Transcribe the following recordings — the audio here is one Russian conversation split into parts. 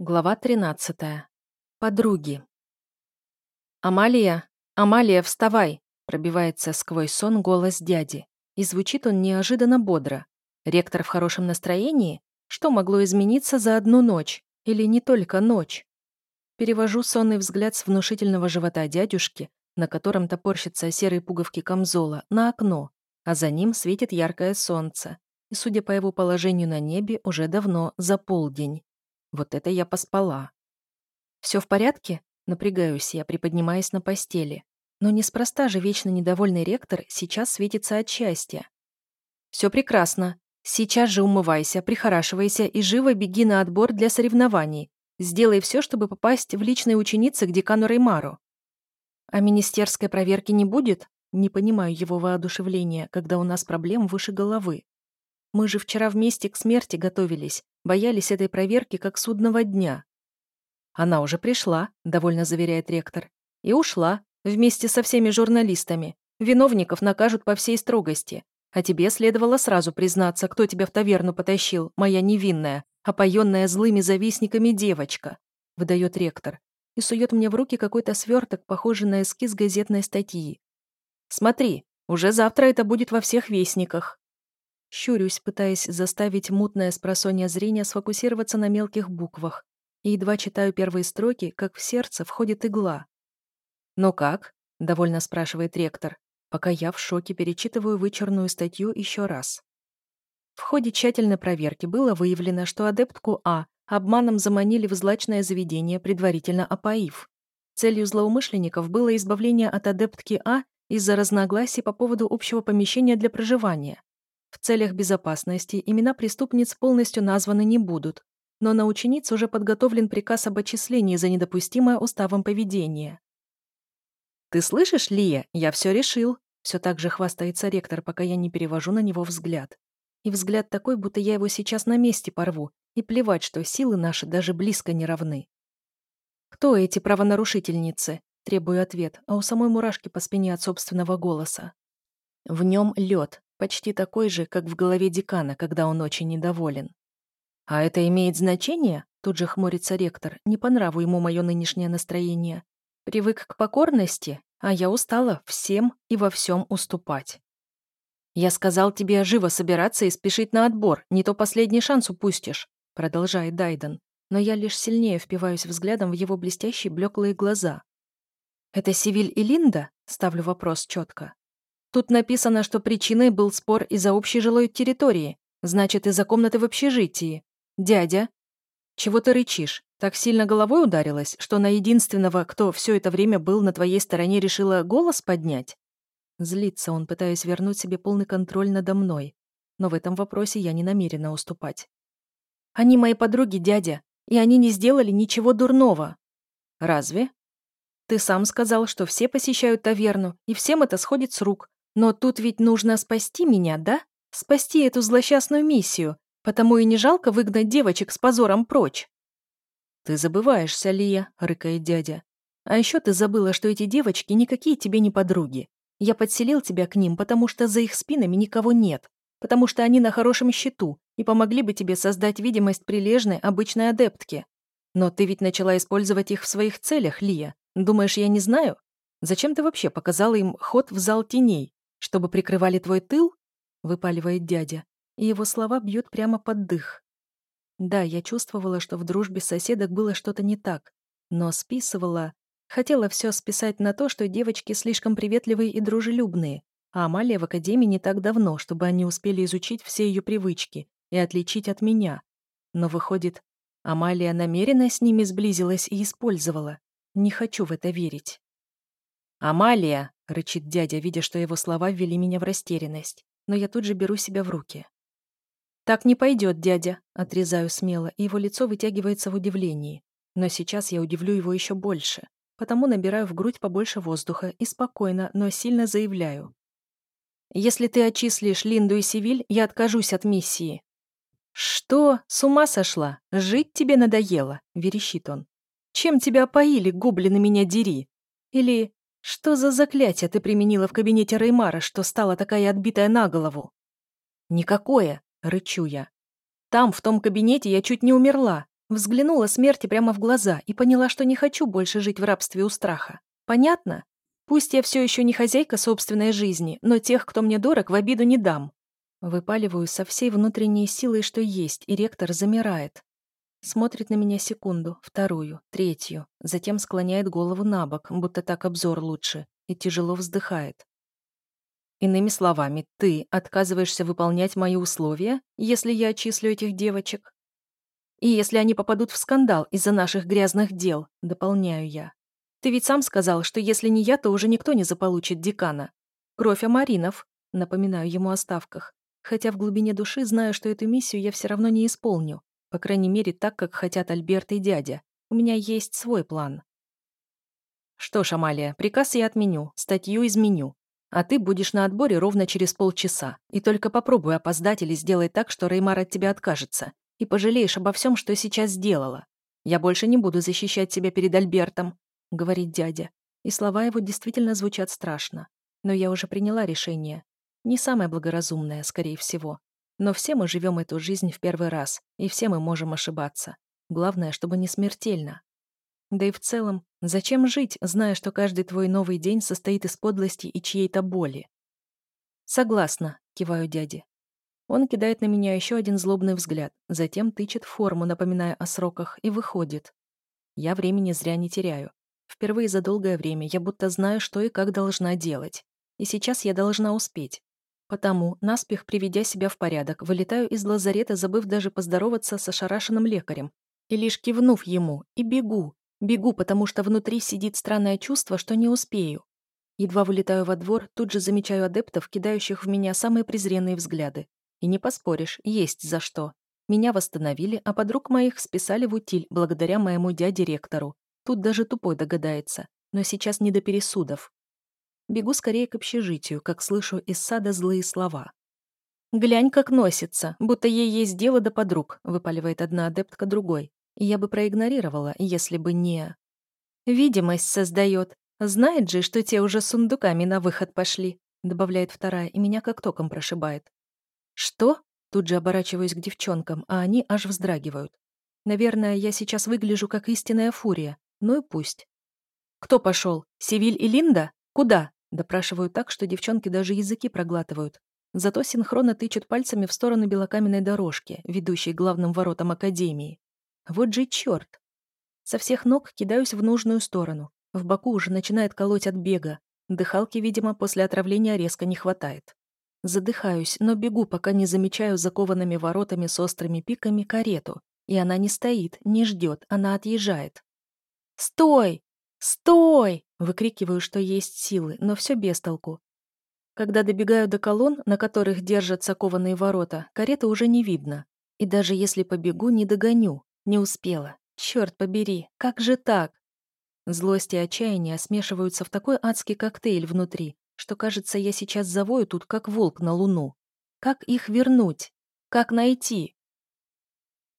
Глава 13. Подруги. «Амалия! Амалия, вставай!» пробивается сквозь сон голос дяди. И звучит он неожиданно бодро. Ректор в хорошем настроении? Что могло измениться за одну ночь? Или не только ночь? Перевожу сонный взгляд с внушительного живота дядюшки, на котором топорщатся серые пуговки камзола, на окно, а за ним светит яркое солнце. И, судя по его положению на небе, уже давно за полдень. Вот это я поспала. Все в порядке? Напрягаюсь я, приподнимаясь на постели. Но неспроста же вечно недовольный ректор сейчас светится от счастья. Все прекрасно. Сейчас же умывайся, прихорашивайся и живо беги на отбор для соревнований. Сделай все, чтобы попасть в личные ученицы к декану Реймару. А министерской проверки не будет? Не понимаю его воодушевления, когда у нас проблем выше головы. Мы же вчера вместе к смерти готовились, Боялись этой проверки как судного дня. Она уже пришла, довольно заверяет ректор, и ушла, вместе со всеми журналистами. Виновников накажут по всей строгости. А тебе следовало сразу признаться, кто тебя в таверну потащил, моя невинная, опоенная злыми завистниками девочка», — выдает ректор и сует мне в руки какой-то сверток, похожий на эскиз газетной статьи. «Смотри, уже завтра это будет во всех вестниках». Щурюсь, пытаясь заставить мутное спросонье зрения сфокусироваться на мелких буквах, и едва читаю первые строки, как в сердце входит игла. «Ну как?» — довольно спрашивает ректор, пока я в шоке перечитываю вычерную статью еще раз. В ходе тщательной проверки было выявлено, что адептку А обманом заманили в злачное заведение, предварительно опоив. Целью злоумышленников было избавление от адептки А из-за разногласий по поводу общего помещения для проживания. В целях безопасности имена преступниц полностью названы не будут, но на учениц уже подготовлен приказ об отчислении за недопустимое уставом поведение. «Ты слышишь, Лия, я все решил», все так же хвастается ректор, пока я не перевожу на него взгляд. И взгляд такой, будто я его сейчас на месте порву, и плевать, что силы наши даже близко не равны. «Кто эти правонарушительницы?» Требую ответ, а у самой мурашки по спине от собственного голоса. В нем лед, Почти такой же, как в голове декана, когда он очень недоволен. «А это имеет значение?» Тут же хмурится ректор. Не по нраву ему мое нынешнее настроение. Привык к покорности, а я устала всем и во всем уступать. «Я сказал тебе живо собираться и спешить на отбор, не то последний шанс упустишь», продолжает Дайден. Но я лишь сильнее впиваюсь взглядом в его блестящие блеклые глаза. «Это Сивиль и Линда?» Ставлю вопрос четко. Тут написано, что причиной был спор из-за общей жилой территории, значит, из-за комнаты в общежитии. Дядя. Чего ты рычишь? Так сильно головой ударилась, что на единственного, кто все это время был на твоей стороне, решила голос поднять? Злится он, пытаясь вернуть себе полный контроль надо мной. Но в этом вопросе я не намерена уступать. Они мои подруги, дядя, и они не сделали ничего дурного. Разве? Ты сам сказал, что все посещают таверну, и всем это сходит с рук, но тут ведь нужно спасти меня, да? Спасти эту злосчастную миссию. Потому и не жалко выгнать девочек с позором прочь. «Ты забываешься, Лия», — рыкает дядя. «А еще ты забыла, что эти девочки никакие тебе не подруги. Я подселил тебя к ним, потому что за их спинами никого нет, потому что они на хорошем счету и помогли бы тебе создать видимость прилежной обычной адептки. Но ты ведь начала использовать их в своих целях, Лия. Думаешь, я не знаю? Зачем ты вообще показала им ход в зал теней? «Чтобы прикрывали твой тыл?» — выпаливает дядя, и его слова бьют прямо под дых. Да, я чувствовала, что в дружбе соседок было что-то не так, но списывала... Хотела все списать на то, что девочки слишком приветливые и дружелюбные, а Амалия в академии не так давно, чтобы они успели изучить все ее привычки и отличить от меня. Но выходит, Амалия намеренно с ними сблизилась и использовала. Не хочу в это верить. «Амалия!» — рычит дядя, видя, что его слова ввели меня в растерянность. Но я тут же беру себя в руки. «Так не пойдет, дядя», — отрезаю смело, и его лицо вытягивается в удивлении. Но сейчас я удивлю его еще больше, потому набираю в грудь побольше воздуха и спокойно, но сильно заявляю. «Если ты отчислишь Линду и Сивиль, я откажусь от миссии». «Что? С ума сошла? Жить тебе надоело?» — верещит он. «Чем тебя опоили, гоблины меня дери? Или что за заклятие ты применила в кабинете Реймара, что стала такая отбитая на голову? Никакое, рычу я. Там, в том кабинете, я чуть не умерла. Взглянула смерти прямо в глаза и поняла, что не хочу больше жить в рабстве у страха. Понятно? Пусть я все еще не хозяйка собственной жизни, но тех, кто мне дорог, в обиду не дам. Выпаливаю со всей внутренней силой, что есть, и ректор замирает. Смотрит на меня секунду, вторую, третью, затем склоняет голову на бок, будто так обзор лучше, и тяжело вздыхает. Иными словами, ты отказываешься выполнять мои условия, если я отчислю этих девочек? И если они попадут в скандал из-за наших грязных дел, дополняю я. Ты ведь сам сказал, что если не я, то уже никто не заполучит декана. Кровь Амаринов, напоминаю ему о ставках. Хотя в глубине души знаю, что эту миссию я все равно не исполню. По крайней мере, так, как хотят Альберт и дядя. У меня есть свой план. Что ж, Амалия, приказ я отменю, статью изменю. А ты будешь на отборе ровно через полчаса. И только попробуй опоздать или сделай так, что Реймар от тебя откажется. И пожалеешь обо всем, что сейчас сделала. Я больше не буду защищать себя перед Альбертом, говорит дядя. И слова его действительно звучат страшно. Но я уже приняла решение. Не самое благоразумное, скорее всего. Но все мы живем эту жизнь в первый раз, и все мы можем ошибаться. Главное, чтобы не смертельно. Да и в целом, зачем жить, зная, что каждый твой новый день состоит из подлости и чьей-то боли? Согласна, киваю дяде. Он кидает на меня еще один злобный взгляд, затем тычет форму, напоминая о сроках, и выходит. Я времени зря не теряю. Впервые за долгое время я будто знаю, что и как должна делать. И сейчас я должна успеть. Потому, наспех приведя себя в порядок, вылетаю из лазарета, забыв даже поздороваться с ошарашенным лекарем. И лишь кивнув ему, и бегу. Бегу, потому что внутри сидит странное чувство, что не успею. Едва вылетаю во двор, тут же замечаю адептов, кидающих в меня самые презренные взгляды. И не поспоришь, есть за что. Меня восстановили, а подруг моих списали в утиль благодаря моему дяде-ректору. Тут даже тупой догадается. Но сейчас не до пересудов. Бегу скорее к общежитию, как слышу из сада злые слова. «Глянь, как носится, будто ей есть дело до подруг», выпаливает одна адептка другой. Я бы проигнорировала, если бы не... «Видимость создает. Знает же, что те уже сундуками на выход пошли», добавляет вторая, и меня как током прошибает. «Что?» Тут же оборачиваюсь к девчонкам, а они аж вздрагивают. Наверное, я сейчас выгляжу как истинная фурия. Ну и пусть. «Кто пошел? Севиль и Линда? Куда?» Допрашиваю так, что девчонки даже языки проглатывают. Зато синхронно тычут пальцами в сторону белокаменной дорожки, ведущей к главным воротам Академии. Вот же черт! Со всех ног кидаюсь в нужную сторону. В боку уже начинает колоть от бега. Дыхалки, видимо, после отравления резко не хватает. Задыхаюсь, но бегу, пока не замечаю закованными воротами с острыми пиками карету. И она не стоит, не ждет, она отъезжает. «Стой! Стой!» Выкрикиваю, что есть силы, но все без толку. Когда добегаю до колонн, на которых держатся кованые ворота, кареты уже не видно. И даже если побегу, не догоню. Не успела. Черт побери, как же так? Злость и отчаяние смешиваются в такой адский коктейль внутри, что, кажется, я сейчас завою тут, как волк на луну. Как их вернуть? Как найти?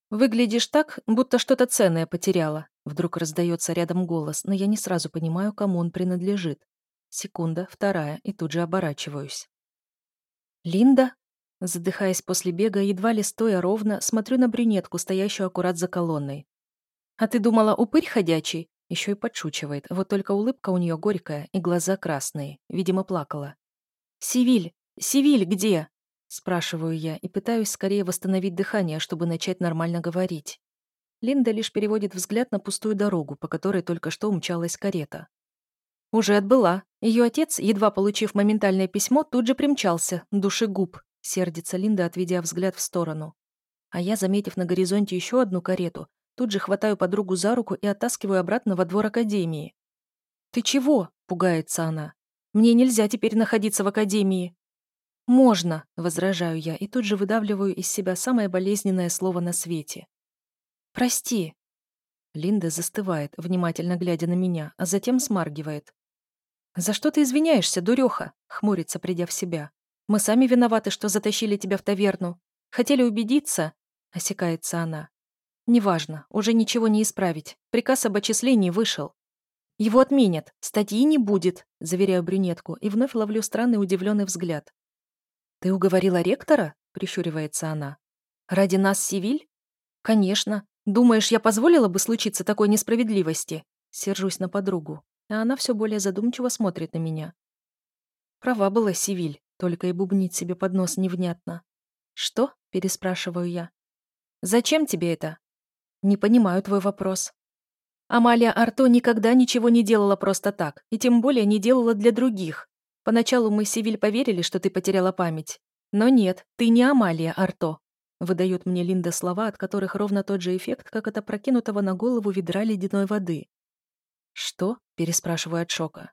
Выглядишь так, будто что-то ценное потеряла. Вдруг раздается рядом голос, но я не сразу понимаю, кому он принадлежит. Секунда, вторая, и тут же оборачиваюсь. «Линда?» Задыхаясь после бега, едва ли стоя ровно, смотрю на брюнетку, стоящую аккурат за колонной. «А ты думала, упырь ходячий?» Еще и подшучивает, вот только улыбка у нее горькая и глаза красные. Видимо, плакала. «Сивиль! Сивиль где?» Спрашиваю я и пытаюсь скорее восстановить дыхание, чтобы начать нормально говорить. Линда лишь переводит взгляд на пустую дорогу, по которой только что умчалась карета. Уже отбыла. Ее отец, едва получив моментальное письмо, тут же примчался, душегуб, сердится Линда, отведя взгляд в сторону. А я, заметив на горизонте еще одну карету, тут же хватаю подругу за руку и оттаскиваю обратно во двор академии. «Ты чего?» – пугается она. «Мне нельзя теперь находиться в академии». «Можно», – возражаю я и тут же выдавливаю из себя самое болезненное слово на свете. «Прости». Линда застывает, внимательно глядя на меня, а затем смаргивает. «За что ты извиняешься, дуреха?» — хмурится, придя в себя. «Мы сами виноваты, что затащили тебя в таверну. Хотели убедиться?» — осекается она. «Неважно, уже ничего не исправить. Приказ об отчислении вышел. Его отменят, статьи не будет», — заверяю брюнетку и вновь ловлю странный удивленный взгляд. «Ты уговорила ректора?» — прищуривается она. «Ради нас, Сивиль?» «Конечно. Думаешь, я позволила бы случиться такой несправедливости? Сержусь на подругу, а она все более задумчиво смотрит на меня. Права была Сивиль, только и бубнит себе под нос невнятно. «Что?» – переспрашиваю я. «Зачем тебе это?» «Не понимаю твой вопрос». Амалия Арто никогда ничего не делала просто так, и тем более не делала для других. Поначалу мы, Сивиль, поверили, что ты потеряла память. Но нет, ты не Амалия Арто. Выдает мне Линда слова, от которых ровно тот же эффект, как от опрокинутого на голову ведра ледяной воды. «Что?» – переспрашиваю от шока.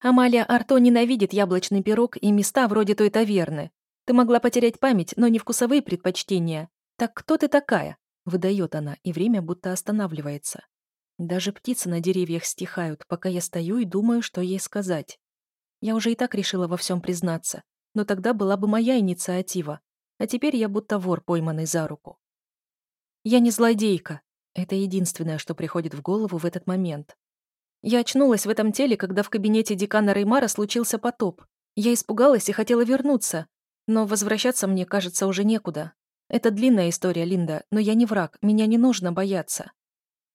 «Амалия Арто ненавидит яблочный пирог и места вроде той таверны. Ты могла потерять память, но не вкусовые предпочтения. Так кто ты такая?» – выдает она, и время будто останавливается. Даже птицы на деревьях стихают, пока я стою и думаю, что ей сказать. Я уже и так решила во всем признаться, но тогда была бы моя инициатива, а теперь я будто вор, пойманный за руку. Я не злодейка. Это единственное, что приходит в голову в этот момент. Я очнулась в этом теле, когда в кабинете декана Реймара случился потоп. Я испугалась и хотела вернуться, но возвращаться мне, кажется, уже некуда. Это длинная история, Линда, но я не враг, меня не нужно бояться.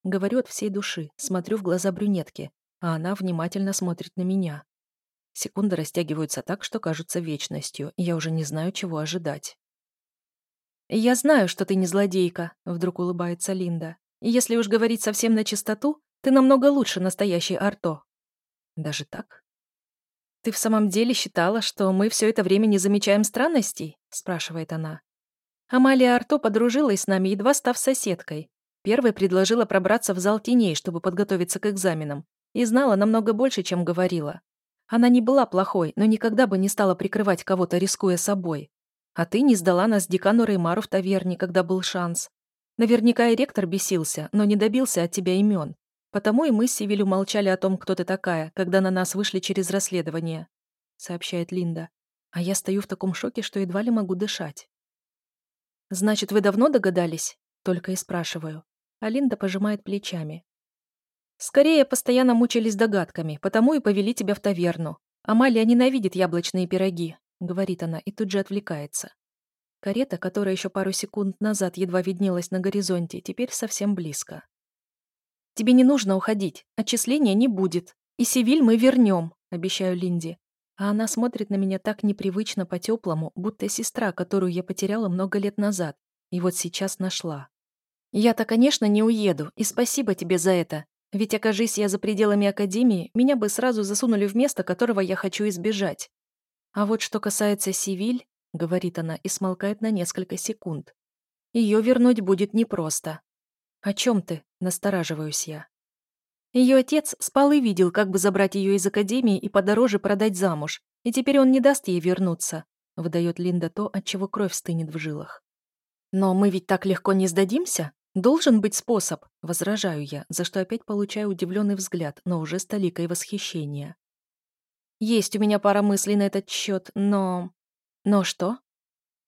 Говорю от всей души, смотрю в глаза брюнетки, а она внимательно смотрит на меня. Секунды растягиваются так, что кажутся вечностью, и я уже не знаю, чего ожидать. «Я знаю, что ты не злодейка», — вдруг улыбается Линда. «И если уж говорить совсем на чистоту, ты намного лучше настоящей Арто». «Даже так?» «Ты в самом деле считала, что мы все это время не замечаем странностей?» — спрашивает она. Амалия Арто подружилась с нами, едва став соседкой. Первой предложила пробраться в зал теней, чтобы подготовиться к экзаменам, и знала намного больше, чем говорила. Она не была плохой, но никогда бы не стала прикрывать кого-то, рискуя собой. А ты не сдала нас декану Реймару в таверне, когда был шанс. Наверняка и ректор бесился, но не добился от тебя имен. Потому и мы с Сивилю молчали о том, кто ты такая, когда на нас вышли через расследование», — сообщает Линда. А я стою в таком шоке, что едва ли могу дышать. «Значит, вы давно догадались?» — только и спрашиваю. А Линда пожимает плечами. «Скорее, постоянно мучились догадками, потому и повели тебя в таверну. Амалия ненавидит яблочные пироги, — говорит она и тут же отвлекается. Карета, которая еще пару секунд назад едва виднелась на горизонте, теперь совсем близко. «Тебе не нужно уходить, отчисления не будет. И Севиль мы вернем», — обещаю Линди. А она смотрит на меня так непривычно по-теплому, будто сестра, которую я потеряла много лет назад, и вот сейчас нашла. «Я-то, конечно, не уеду, и спасибо тебе за это. Ведь, окажись я за пределами Академии, меня бы сразу засунули в место, которого я хочу избежать. А вот что касается Сивиль, говорит она и смолкает на несколько секунд. Ее вернуть будет непросто. О чем ты? Настораживаюсь я. Ее отец спал и видел, как бы забрать ее из академии и подороже продать замуж, и теперь он не даст ей вернуться, выдает Линда то, от чего кровь стынет в жилах. Но мы ведь так легко не сдадимся? Должен быть способ, возражаю я, за что опять получаю удивленный взгляд, но уже с толикой восхищения. Есть у меня пара мыслей на этот счет, но... Но что?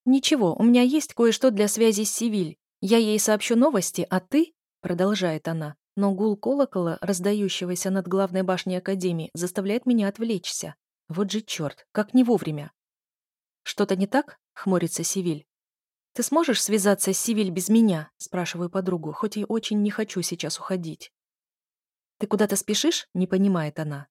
Ничего, у меня есть кое-что для связи с Сивиль. Я ей сообщу новости, а ты... Продолжает она, но гул колокола, раздающегося над главной башней Академии, заставляет меня отвлечься. Вот же черт, как не вовремя. «Что-то не так?» — хмурится Сивиль. «Ты сможешь связаться с Сивиль без меня?» — спрашиваю подругу, хоть и очень не хочу сейчас уходить. «Ты куда-то спешишь?» — не понимает она.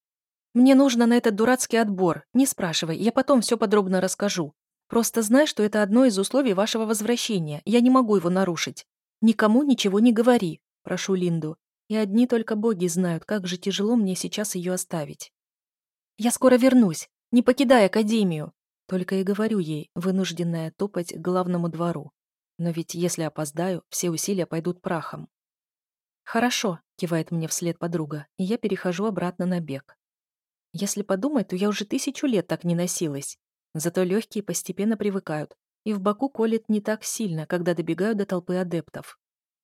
Мне нужно на этот дурацкий отбор. Не спрашивай, я потом все подробно расскажу. Просто знай, что это одно из условий вашего возвращения. Я не могу его нарушить. Никому ничего не говори, прошу Линду. И одни только боги знают, как же тяжело мне сейчас ее оставить. Я скоро вернусь. Не покидай Академию. Только и говорю ей, вынужденная топать к главному двору. Но ведь если опоздаю, все усилия пойдут прахом. «Хорошо», — кивает мне вслед подруга, и я перехожу обратно на бег. Если подумать, то я уже тысячу лет так не носилась. Зато легкие постепенно привыкают, и в боку колет не так сильно, когда добегаю до толпы адептов.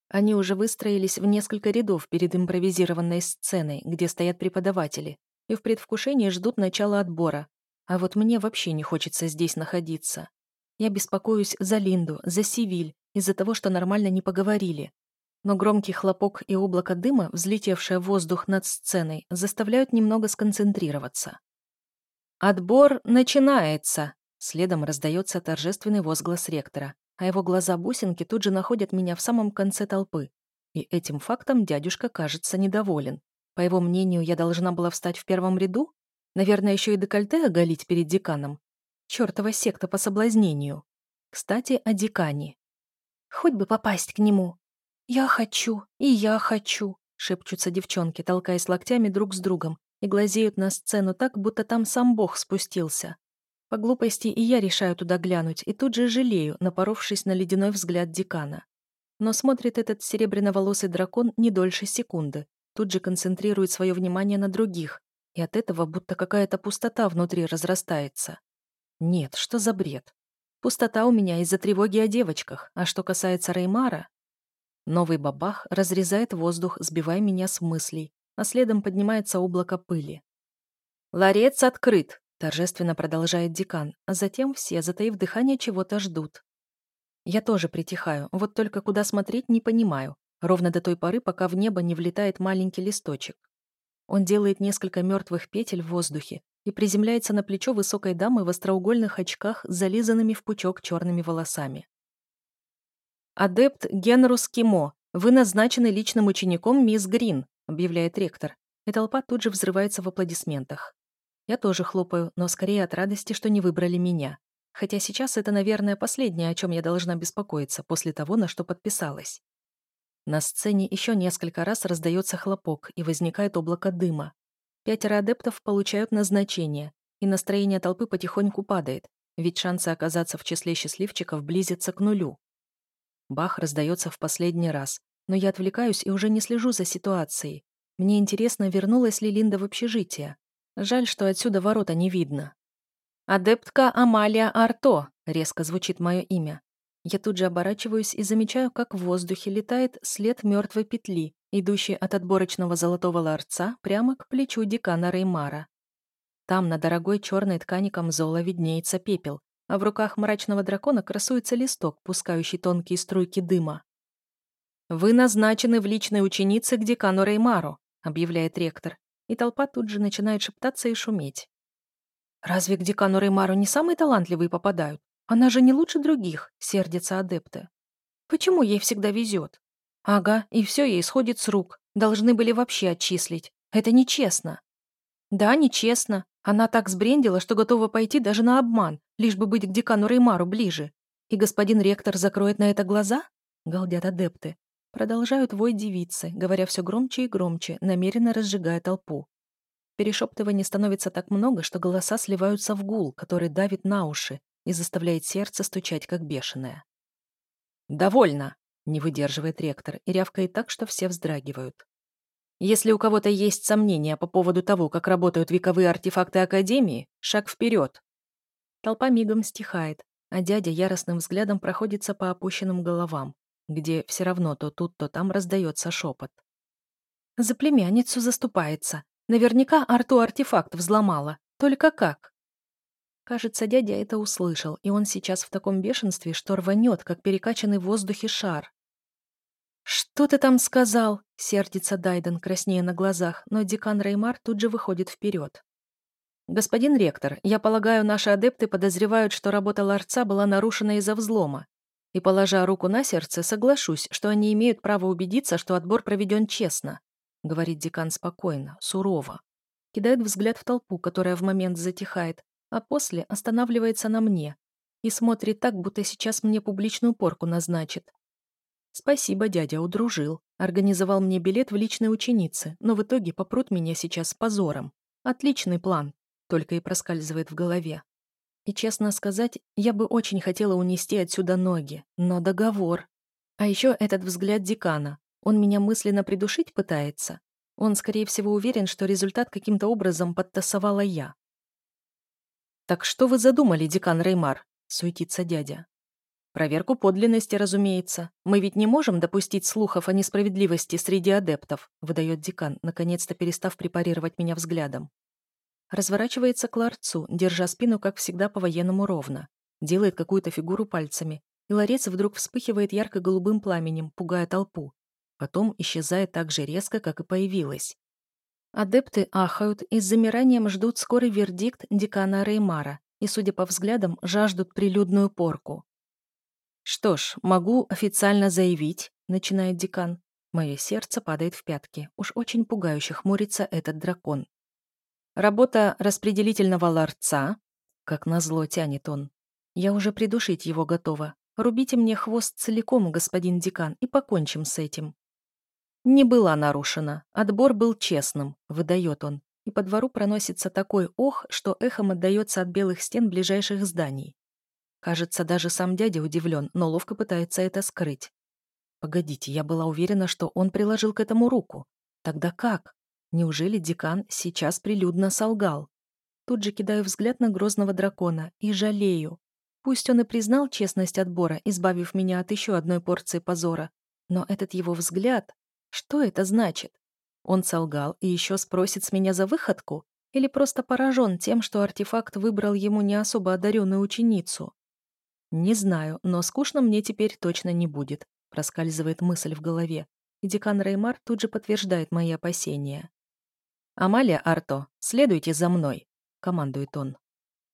Они уже выстроились в несколько рядов перед импровизированной сценой, где стоят преподаватели, и в предвкушении ждут начала отбора. А вот мне вообще не хочется здесь находиться. Я беспокоюсь за Линду, за Сивиль, из-за того, что нормально не поговорили но громкий хлопок и облако дыма, взлетевшее в воздух над сценой, заставляют немного сконцентрироваться. «Отбор начинается!» Следом раздается торжественный возглас ректора, а его глаза-бусинки тут же находят меня в самом конце толпы. И этим фактом дядюшка кажется недоволен. По его мнению, я должна была встать в первом ряду? Наверное, еще и декольте оголить перед деканом. Чёртова секта по соблазнению. Кстати, о декане. Хоть бы попасть к нему. «Я хочу, и я хочу», — шепчутся девчонки, толкаясь локтями друг с другом и глазеют на сцену так, будто там сам Бог спустился. По глупости и я решаю туда глянуть, и тут же жалею, напоровшись на ледяной взгляд декана. Но смотрит этот серебряноволосый дракон не дольше секунды, тут же концентрирует свое внимание на других, и от этого будто какая-то пустота внутри разрастается. Нет, что за бред? Пустота у меня из-за тревоги о девочках, а что касается Реймара... Новый бабах разрезает воздух, сбивая меня с мыслей, а следом поднимается облако пыли. «Ларец открыт!» Торжественно продолжает декан, а затем все, затаив дыхание, чего-то ждут. Я тоже притихаю, вот только куда смотреть не понимаю, ровно до той поры, пока в небо не влетает маленький листочек. Он делает несколько мертвых петель в воздухе и приземляется на плечо высокой дамы в остроугольных очках с зализанными в пучок черными волосами. «Адепт Генрус Кимо, вы назначены личным учеником мисс Грин», объявляет ректор, и толпа тут же взрывается в аплодисментах. Я тоже хлопаю, но скорее от радости, что не выбрали меня. Хотя сейчас это, наверное, последнее, о чем я должна беспокоиться после того, на что подписалась. На сцене еще несколько раз раздается хлопок, и возникает облако дыма. Пятеро адептов получают назначение, и настроение толпы потихоньку падает, ведь шансы оказаться в числе счастливчиков близятся к нулю. Бах раздается в последний раз, но я отвлекаюсь и уже не слежу за ситуацией. Мне интересно, вернулась ли Линда в общежитие. Жаль, что отсюда ворота не видно. «Адептка Амалия Арто», — резко звучит мое имя. Я тут же оборачиваюсь и замечаю, как в воздухе летает след мертвой петли, идущей от отборочного золотого ларца прямо к плечу декана Реймара. Там на дорогой черной ткани камзола виднеется пепел, а в руках мрачного дракона красуется листок, пускающий тонкие струйки дыма. «Вы назначены в личной ученице к декану Реймару», — объявляет ректор, и толпа тут же начинает шептаться и шуметь. «Разве к декану Реймару не самые талантливые попадают? Она же не лучше других», — сердятся адепты. «Почему ей всегда везет?» «Ага, и все ей сходит с рук. Должны были вообще отчислить. Это нечестно». «Да, нечестно. Она так сбрендила, что готова пойти даже на обман, лишь бы быть к декану Реймару ближе. И господин ректор закроет на это глаза?» — галдят адепты. Продолжают вой девицы, говоря все громче и громче, намеренно разжигая толпу. Перешептываний становится так много, что голоса сливаются в гул, который давит на уши и заставляет сердце стучать, как бешеное. «Довольно!» — не выдерживает ректор и рявкает так, что все вздрагивают. «Если у кого-то есть сомнения по поводу того, как работают вековые артефакты Академии, шаг вперед!» Толпа мигом стихает, а дядя яростным взглядом проходится по опущенным головам где все равно то тут, то там раздается шепот. За племянницу заступается. Наверняка Арту артефакт взломала. Только как? Кажется, дядя это услышал, и он сейчас в таком бешенстве, что рванет, как перекачанный в воздухе шар. «Что ты там сказал?» — сердится Дайден, краснея на глазах, но декан Реймар тут же выходит вперед. «Господин ректор, я полагаю, наши адепты подозревают, что работа ларца была нарушена из-за взлома. И, положа руку на сердце, соглашусь, что они имеют право убедиться, что отбор проведен честно, говорит декан спокойно, сурово. Кидает взгляд в толпу, которая в момент затихает, а после останавливается на мне и смотрит так, будто сейчас мне публичную порку назначит. Спасибо, дядя, удружил. Организовал мне билет в личной ученице, но в итоге попрут меня сейчас с позором. Отличный план, только и проскальзывает в голове. И, честно сказать, я бы очень хотела унести отсюда ноги, но договор. А еще этот взгляд декана. Он меня мысленно придушить пытается. Он, скорее всего, уверен, что результат каким-то образом подтасовала я. «Так что вы задумали, декан Реймар?» — суетится дядя. «Проверку подлинности, разумеется. Мы ведь не можем допустить слухов о несправедливости среди адептов», — выдает декан, наконец-то перестав препарировать меня взглядом. Разворачивается к ларцу, держа спину, как всегда, по-военному ровно. Делает какую-то фигуру пальцами. И ларец вдруг вспыхивает ярко-голубым пламенем, пугая толпу. Потом исчезает так же резко, как и появилась. Адепты ахают и с замиранием ждут скорый вердикт декана Реймара и, судя по взглядам, жаждут прилюдную порку. «Что ж, могу официально заявить», — начинает декан. Мое сердце падает в пятки. Уж очень пугающе хмурится этот дракон. Работа распределительного ларца, как назло тянет он. Я уже придушить его готова. Рубите мне хвост целиком, господин декан, и покончим с этим. Не была нарушена. Отбор был честным, выдает он. И по двору проносится такой ох, что эхом отдается от белых стен ближайших зданий. Кажется, даже сам дядя удивлен, но ловко пытается это скрыть. Погодите, я была уверена, что он приложил к этому руку. Тогда как? Неужели декан сейчас прилюдно солгал? Тут же кидаю взгляд на грозного дракона и жалею. Пусть он и признал честность отбора, избавив меня от еще одной порции позора, но этот его взгляд... Что это значит? Он солгал и еще спросит с меня за выходку? Или просто поражен тем, что артефакт выбрал ему не особо одаренную ученицу? Не знаю, но скучно мне теперь точно не будет, проскальзывает мысль в голове, и декан Реймар тут же подтверждает мои опасения. «Амалия Арто, следуйте за мной», — командует он.